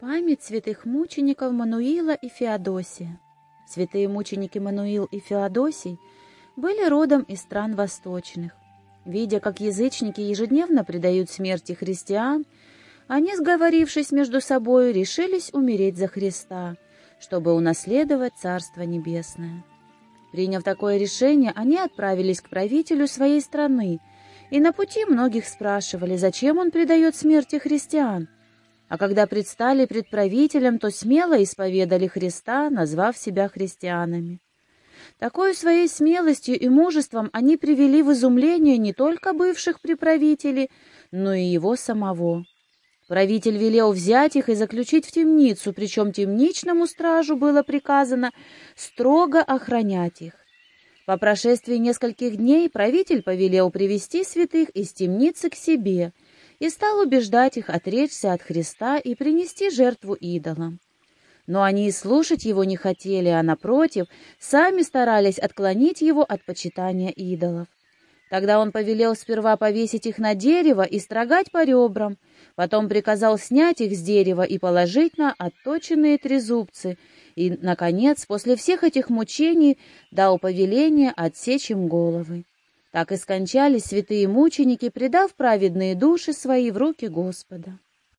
Память святых мучеников Мануила и Феодосия. Святые мученики Мануил и Феодосий были родом из стран восточных. Видя, как язычники ежедневно предают смерти христиан, они, сговорившись между собой, решились умереть за Христа, чтобы унаследовать Царство Небесное. Приняв такое решение, они отправились к правителю своей страны, и на пути многих спрашивали, зачем он предает смерти христиан – а когда предстали пред правителем, то смело исповедали Христа, назвав себя христианами. Такой своей смелостью и мужеством они привели в изумление не только бывших приправителей, но и его самого. Правитель велел взять их и заключить в темницу, причем темничному стражу было приказано строго охранять их. По прошествии нескольких дней правитель повелел привести святых из темницы к себе — и стал убеждать их отречься от Христа и принести жертву идолам. Но они и слушать его не хотели, а, напротив, сами старались отклонить его от почитания идолов. Тогда он повелел сперва повесить их на дерево и строгать по ребрам, потом приказал снять их с дерева и положить на отточенные трезубцы, и, наконец, после всех этих мучений дал повеление отсечь им головы. Так и скончались святые мученики, предав праведные души свои в руки Господа.